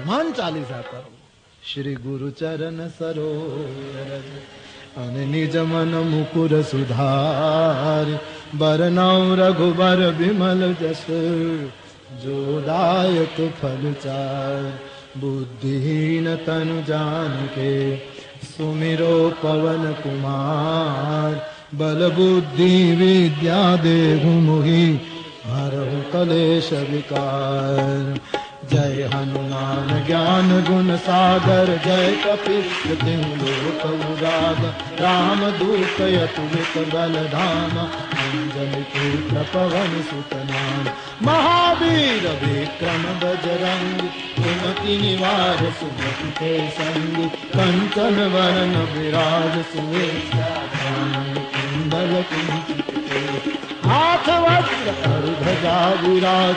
हनुमान चालीसा करो श्री गुरु चरण सरोवर, अन निज मन मुकुर सुधार बरनौ रघुबर विमल जस, जो दायक फल चार। बुद्धिहीन तनु जान के सुमिरो पवन कुमार, बल बुद्धि विद्या देहु मुहि, हरहु कलेश विकार। जय हनुमान ज्ञान गुण सागर जय कपीश लोक उजाग राम दूत यतुलित बल पुत्र पवन सुत नाम। महावीर विक्रम बजरंग कुमति निवार सुमति के संग। कंचन वरण विराज कुंचित हाथ ध्वजा विराज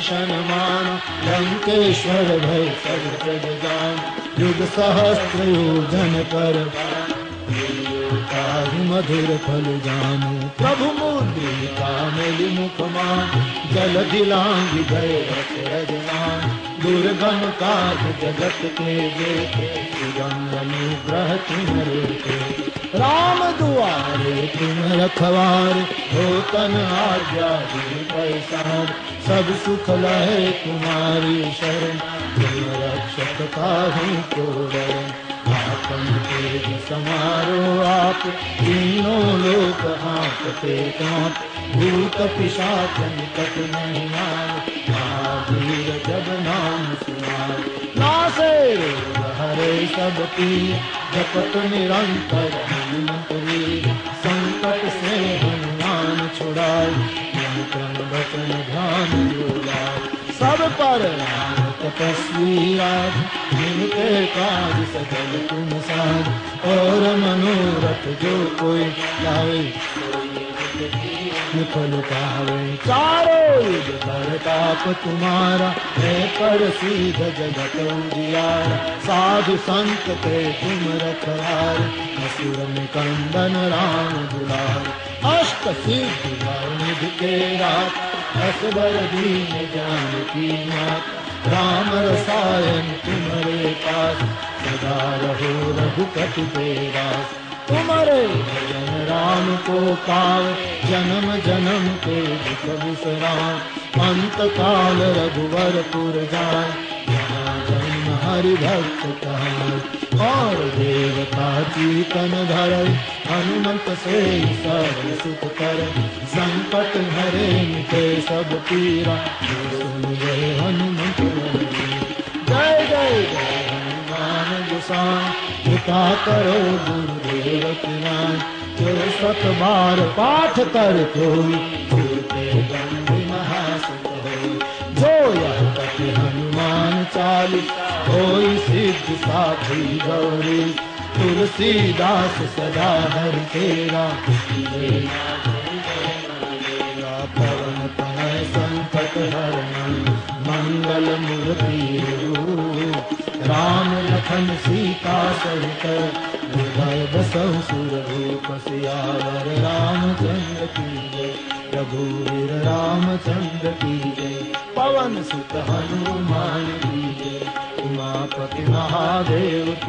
तुमरो विभीषण मान लंकेश्वर भय सब जग जान युग कर ताहि मधुर फल जानु प्रभु मुद्रिका मेलि मुख मान जल दिलांग गए रजमान दुर्गम काज जगत के देखे सुगम अनुग्रह तुम्हारे के राम दुआरे तुम रखवार हो तन आज्ञा पैसार सब सुख लहे तुम्हारी शरण तुम रक्षक को आपन तेज समारो आप तीनों लोक हाँकते कांप भूत पिशाच निकट नहीं आए महावीर जब नाम सुनाए हरे सब पी जपत निरंतर हनुमत वीर संकट से हनुमान छुड़ाए मन वचन ध्यान जोड़ाए सब पर राम तपस्वी राज जिनके काज सकल तुम साज। और मनोरथ जो कोई लाए तुम्हारा है पर सीध जगत उजियार साधु संत के तुम रखवार असुर निकंदन राम दुलार अष्ट सिद्धि निधि के रात असबर दीन जान की मात राम रसायन तुम्हारे पास सदा रहो रघुपति बेरास तुम्हारे। राम को पाव, जन्म जन्म के दुख विश्राम अंत काल रघुवर पुर जाय जन्म हरि भक्त कहाय और देवता की तन धर हनुमंत से सब सुख कर। संकट हरे मिटे सब पीरा सुन जय हनुमंत जय जय जय हनुमान गुसान कृपा करो गुरुदेव किरान जो सत बार पाठ कर गंगे जो यह कपि हनुमान चालिस, कोई सिद्ध साथी गौरी। तुलसीदास सदा हर तेरा पवन तनय संकट हरण मंगल मूर्ति राम लखन सीता सहित हृदय बसहु सुर रूप सियावर रामचंद्र की जय रघुवीर रामचंद्र की जय पवन सुत हनुमान की उमापति पशुपति महादेव की